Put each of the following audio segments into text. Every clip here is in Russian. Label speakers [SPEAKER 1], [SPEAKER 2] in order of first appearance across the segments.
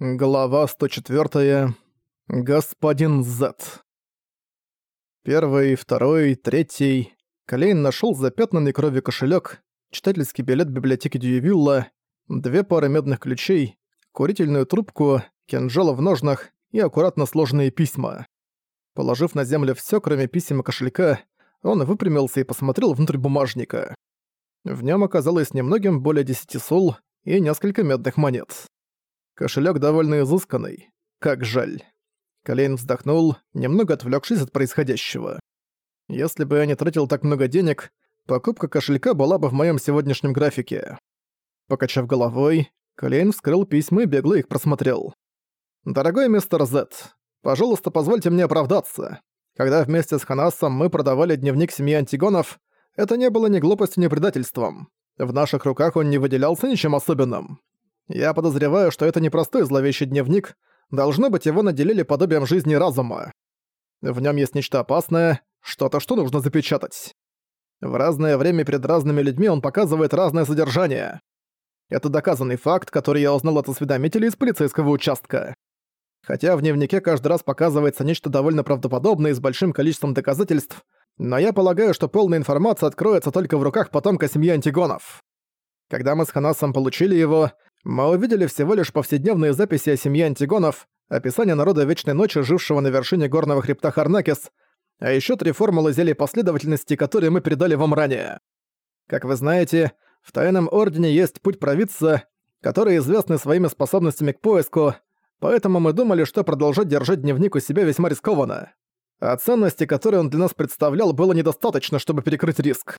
[SPEAKER 1] Глава 104. Господин Зет. Первый, второй, третий. Колейн нашел запятнанный кровью кошелек, читательский билет библиотеки Дьювилла, две пары медных ключей, курительную трубку, кинжал в ножнах и аккуратно сложенные письма. Положив на землю все, кроме писем и кошелька, он выпрямился и посмотрел внутрь бумажника. В нем оказалось немногим более десяти сул и несколько медных монет. Кошелек довольно изысканный. Как жаль. Колейн вздохнул, немного отвлекшись от происходящего. Если бы я не тратил так много денег, покупка кошелька была бы в моем сегодняшнем графике. Покачав головой, Колейн вскрыл письма и бегло их просмотрел. «Дорогой мистер Зет, пожалуйста, позвольте мне оправдаться. Когда вместе с Ханасом мы продавали дневник семьи Антигонов, это не было ни глупостью, ни предательством. В наших руках он не выделялся ничем особенным. Я подозреваю, что это не простой зловещий дневник, должно быть, его наделили подобием жизни разума. В нем есть нечто опасное, что-то, что нужно запечатать. В разное время перед разными людьми он показывает разное содержание. Это доказанный факт, который я узнал от осведомителей из полицейского участка. Хотя в дневнике каждый раз показывается нечто довольно правдоподобное и с большим количеством доказательств, но я полагаю, что полная информация откроется только в руках потомка семьи Антигонов. Когда мы с Ханасом получили его, мы увидели всего лишь повседневные записи о семье Антигонов, описание народа Вечной Ночи, жившего на вершине горного хребта Харнакис, а еще три формулы зелий последовательности, которые мы передали вам ранее. Как вы знаете, в Тайном Ордене есть путь провидца, который известны своими способностями к поиску, поэтому мы думали, что продолжать держать дневник у себя весьма рискованно. А ценности, которые он для нас представлял, было недостаточно, чтобы перекрыть риск.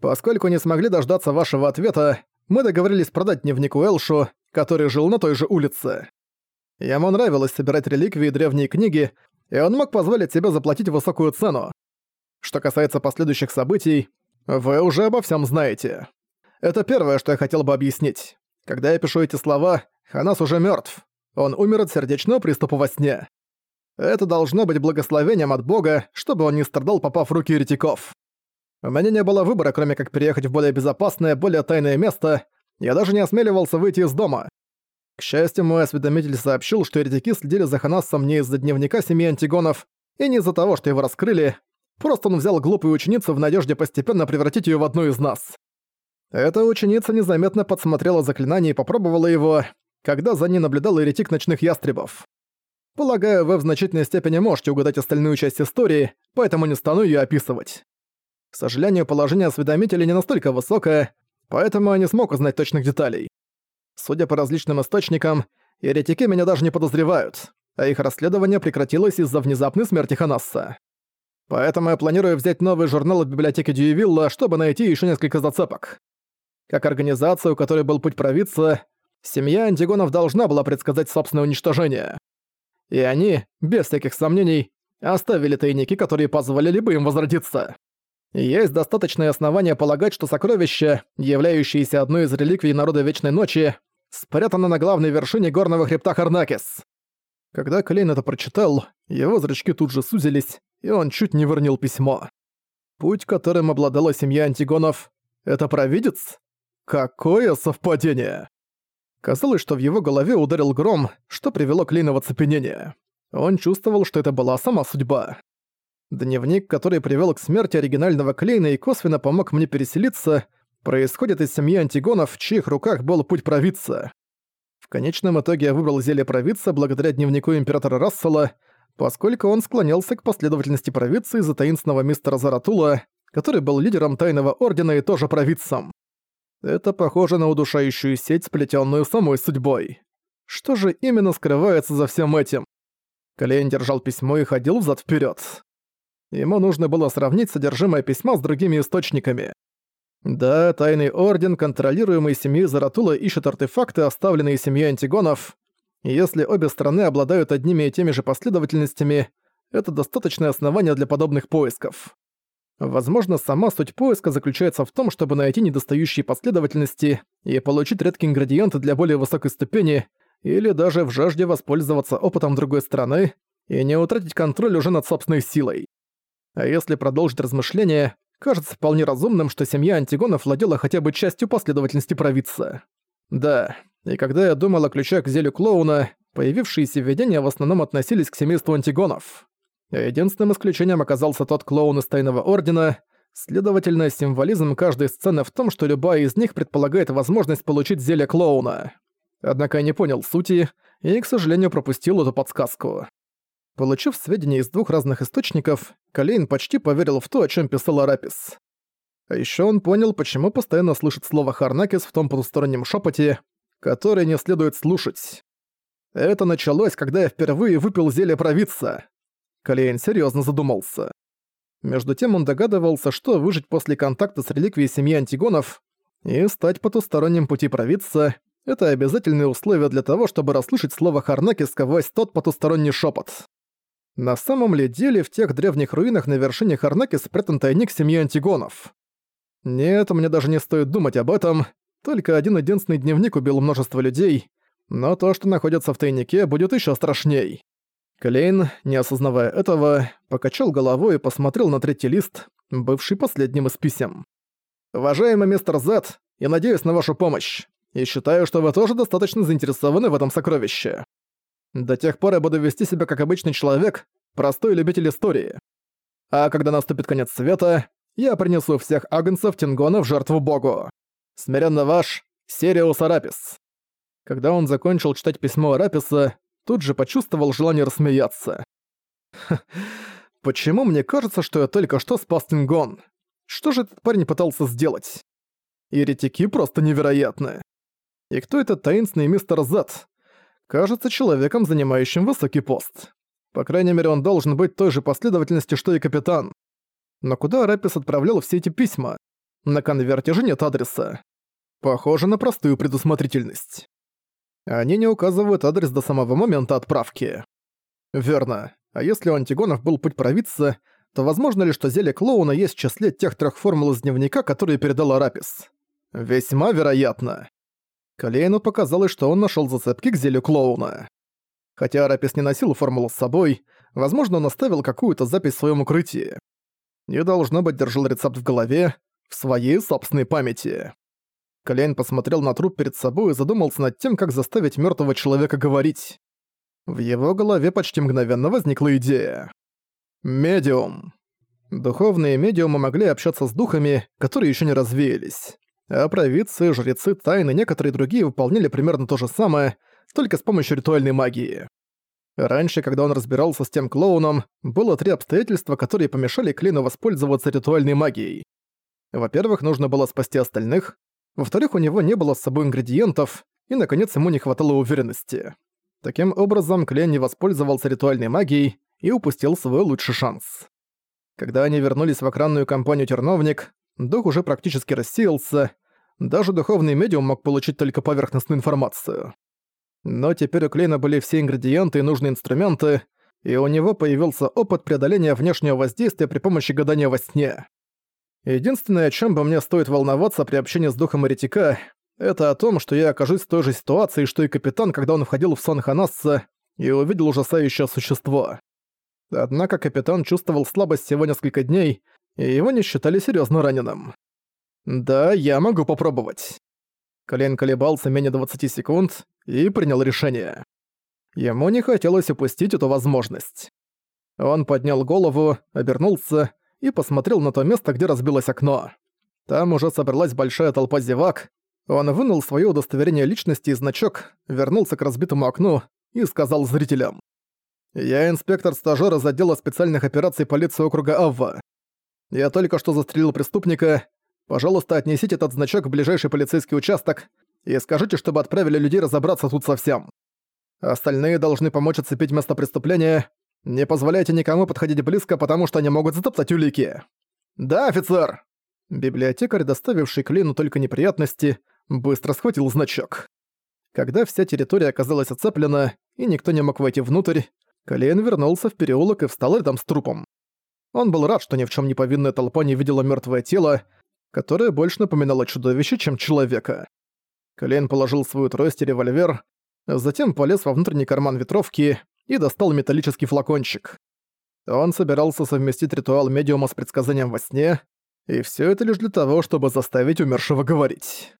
[SPEAKER 1] Поскольку не смогли дождаться вашего ответа, мы договорились продать дневнику Элшу, который жил на той же улице. Ему нравилось собирать реликвии и древние книги, и он мог позволить себе заплатить высокую цену. Что касается последующих событий, вы уже обо всем знаете. Это первое, что я хотел бы объяснить. Когда я пишу эти слова, Ханас уже мертв. Он умер от сердечного приступа во сне. Это должно быть благословением от Бога, чтобы он не страдал, попав в руки еретиков. У меня не было выбора, кроме как переехать в более безопасное, более тайное место. Я даже не осмеливался выйти из дома. К счастью, мой осведомитель сообщил, что еретики следили за Ханассом не из-за дневника семьи Антигонов и не из-за того, что его раскрыли. Просто он взял глупую ученицу в надежде постепенно превратить ее в одну из нас. Эта ученица незаметно подсмотрела заклинание и попробовала его, когда за ней наблюдал еретик ночных ястребов. Полагаю, вы в значительной степени можете угадать остальную часть истории, поэтому не стану ее описывать. К сожалению, положение осведомителя не настолько высокое, поэтому я не смог узнать точных деталей. Судя по различным источникам, еретики меня даже не подозревают, а их расследование прекратилось из-за внезапной смерти Ханасса. Поэтому я планирую взять новый журнал от библиотеки Дьювилла, чтобы найти еще несколько зацепок. Как организация, у которой был путь провидца, семья Антигонов должна была предсказать собственное уничтожение. И они, без всяких сомнений, оставили тайники, которые позволили бы им возродиться. Есть достаточные основания полагать, что сокровище, являющееся одной из реликвий народа Вечной Ночи, спрятано на главной вершине горного хребта Харнакис. Когда Клейн это прочитал, его зрачки тут же сузились, и он чуть не вырнил письмо. Путь, которым обладала семья Антигонов, это провидец? Какое совпадение! Казалось, что в его голове ударил гром, что привело Клейна в оцепенение. Он чувствовал, что это была сама судьба. Дневник, который привел к смерти оригинального Клейна и косвенно помог мне переселиться, происходит из семьи Антигонов, в чьих руках был путь провидца. В конечном итоге я выбрал зелье провидца благодаря дневнику императора Рассела, поскольку он склонялся к последовательности провидца из-за таинственного мистера Заратула, который был лидером Тайного Ордена и тоже провидцем. Это похоже на удушающую сеть, сплетенную самой судьбой. Что же именно скрывается за всем этим? Клейн держал письмо и ходил взад вперед. Ему нужно было сравнить содержимое письма с другими источниками. Да, Тайный Орден, контролируемый семьей Заратула, ищет артефакты, оставленные семьей Антигонов. Если обе стороны обладают одними и теми же последовательностями, это достаточное основание для подобных поисков. Возможно, сама суть поиска заключается в том, чтобы найти недостающие последовательности и получить редкие ингредиенты для более высокой ступени, или даже в жажде воспользоваться опытом другой стороны и не утратить контроль уже над собственной силой. А если продолжить размышления, кажется вполне разумным, что семья Антигонов владела хотя бы частью последовательности провидца. Да, и когда я думал о ключах к зелью клоуна, появившиеся видения в основном относились к семейству антигонов. Единственным исключением оказался тот клоун из Тайного Ордена, следовательно, символизм каждой сцены в том, что любая из них предполагает возможность получить зелье клоуна. Однако я не понял сути и, к сожалению, пропустил эту подсказку. Получив сведения из двух разных источников, Калейн почти поверил в то, о чем писал Арапис. А ещё он понял, почему постоянно слышит слово «Харнакис» в том потустороннем шепоте, который не следует слушать. Это началось, когда я впервые выпил зелье провидца. Калейн серьёзно задумался. Между тем он догадывался, что выжить после контакта с реликвией семьи Антигонов и стать потусторонним пути провидца — это обязательные условия для того, чтобы расслышать слово Харнаки сквозь тот потусторонний шепот. На самом ли деле в тех древних руинах на вершине Харнаки спрятан тайник семьи Антигонов? Нет, мне даже не стоит думать об этом. Только один-единственный дневник убил множество людей, но то, что находится в тайнике, будет еще страшней. Клейн, не осознавая этого, покачал головой и посмотрел на третий лист, бывший последним из писем. «Уважаемый мистер Зет, я надеюсь на вашу помощь, и считаю, что вы тоже достаточно заинтересованы в этом сокровище. До тех пор я буду вести себя как обычный человек, простой любитель истории. А когда наступит конец света, я принесу всех агнцев Тингона в жертву богу. Смиренно ваш, Сериус Арапис». Когда он закончил читать письмо Араписа, тут же почувствовал желание рассмеяться. «Почему мне кажется, что я только что спас Тингон? Что же этот парень пытался сделать? Еретики просто невероятны. И кто этот таинственный мистер Зет? Кажется человеком, занимающим высокий пост. По крайней мере, он должен быть той же последовательности, что и капитан. Но куда Арапис отправлял все эти письма? На конверте же нет адреса. Похоже на простую предусмотрительность. Они не указывают адрес до самого момента отправки. Верно. А если у антигонов был путь провидца, то возможно ли, что зелье клоуна есть в числе тех трех формул из дневника, которые передал Арапис? Весьма вероятно. Калейну показалось, что он нашел зацепки к зелью клоуна. Хотя Арапис не носил формулу с собой, возможно, он оставил какую-то запись в своем укрытии и, должно быть, держал рецепт в голове, в своей собственной памяти. Колян посмотрел на труп перед собой и задумался над тем, как заставить мертвого человека говорить. В его голове почти мгновенно возникла идея. Медиум. Духовные медиумы могли общаться с духами, которые еще не развеялись. А провидцы, жрецы, тайны и некоторые другие выполняли примерно то же самое, только с помощью ритуальной магии. Раньше, когда он разбирался с тем клоуном, было три обстоятельства, которые помешали Клину воспользоваться ритуальной магией. Во-первых, нужно было спасти остальных. Во-вторых, у него не было с собой ингредиентов. И, наконец, ему не хватало уверенности. Таким образом, Клен не воспользовался ритуальной магией и упустил свой лучший шанс. Когда они вернулись в охранную компанию «Терновник», дух уже практически рассеялся, даже духовный медиум мог получить только поверхностную информацию. Но теперь у Клейна были все ингредиенты и нужные инструменты, и у него появился опыт преодоления внешнего воздействия при помощи гадания во сне. Единственное, о чем бы мне стоит волноваться при общении с духом Эретика, это о том, что я окажусь в той же ситуации, что и капитан, когда он входил в сон Ханасса и увидел ужасающее существо. Однако капитан чувствовал слабость всего несколько дней, и его не считали серьезно раненым. Да, я могу попробовать. Колен колебался менее 20 секунд и принял решение. Ему не хотелось упустить эту возможность. Он поднял голову, обернулся и посмотрел на то место, где разбилось окно. Там уже собралась большая толпа зевак. Он вынул свое удостоверение личности и значок, вернулся к разбитому окну и сказал зрителям. «Я инспектор-стажёр из отдела специальных операций полиции округа Авва. Я только что застрелил преступника Пожалуйста, отнесите этот значок в ближайший полицейский участок и скажите, чтобы отправили людей разобраться тут со всем. Остальные должны помочь оцепить место преступления. Не позволяйте никому подходить близко, потому что они могут затоптать улики. Да, офицер!» Библиотекарь, доставивший Клину только неприятности, быстро схватил значок. Когда вся территория оказалась оцеплена, и никто не мог войти внутрь, Клейн вернулся в переулок и встал рядом с трупом. Он был рад, что ни в чем не повинная толпа не видела мертвое тело, которое больше напоминало чудовище, чем человека. Клейн положил свою трость и револьвер, затем полез во внутренний карман ветровки и достал металлический флакончик. Он собирался совместить ритуал медиума с предсказанием во сне, и все это лишь для того, чтобы заставить умершего говорить.